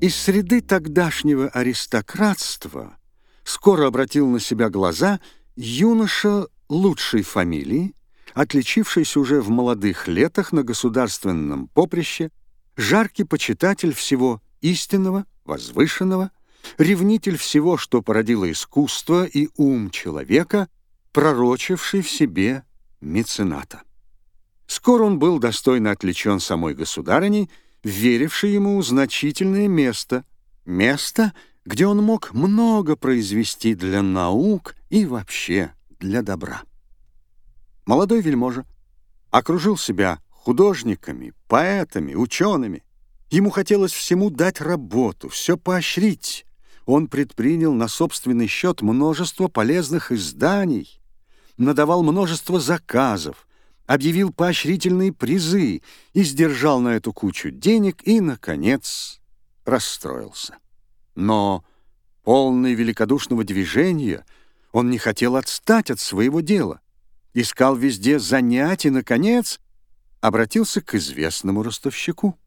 Из среды тогдашнего аристократства скоро обратил на себя глаза юноша лучшей фамилии, отличившийся уже в молодых летах на государственном поприще, жаркий почитатель всего истинного, возвышенного, ревнитель всего, что породило искусство и ум человека, пророчивший в себе мецената. Скоро он был достойно отличен самой государыней, верившей ему значительное место, место, где он мог много произвести для наук и вообще для добра. Молодой вельможа окружил себя художниками, поэтами, учеными. Ему хотелось всему дать работу, все поощрить. Он предпринял на собственный счет множество полезных изданий, надавал множество заказов, объявил поощрительные призы и сдержал на эту кучу денег и, наконец, расстроился. Но, полный великодушного движения, он не хотел отстать от своего дела, искал везде занять и, наконец, обратился к известному ростовщику.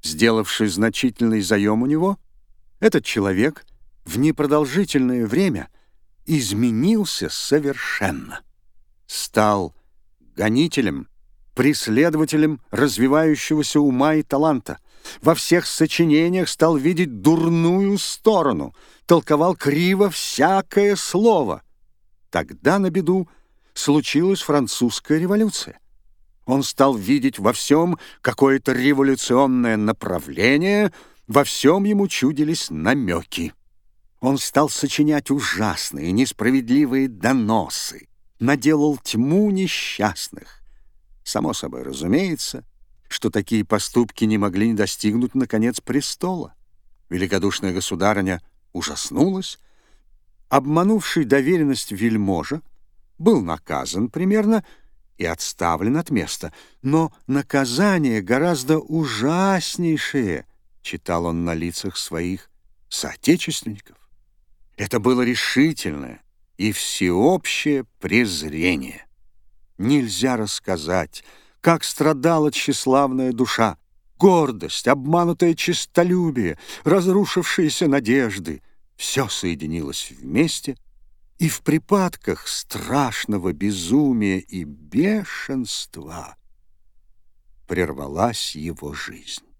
Сделавший значительный заем у него, этот человек в непродолжительное время изменился совершенно. Стал гонителем, преследователем развивающегося ума и таланта. Во всех сочинениях стал видеть дурную сторону, толковал криво всякое слово. Тогда на беду случилась французская революция. Он стал видеть во всем какое-то революционное направление, во всем ему чудились намеки. Он стал сочинять ужасные, несправедливые доносы, наделал тьму несчастных. Само собой разумеется, что такие поступки не могли не достигнуть, наконец, престола. Великодушная государыня ужаснулась. Обманувший доверенность вельможа был наказан примерно и отставлен от места. Но наказание гораздо ужаснейшее, читал он на лицах своих соотечественников. Это было решительное, и всеобщее презрение. Нельзя рассказать, как страдала тщеславная душа, гордость, обманутое честолюбие, разрушившиеся надежды. Все соединилось вместе, и в припадках страшного безумия и бешенства прервалась его жизнь.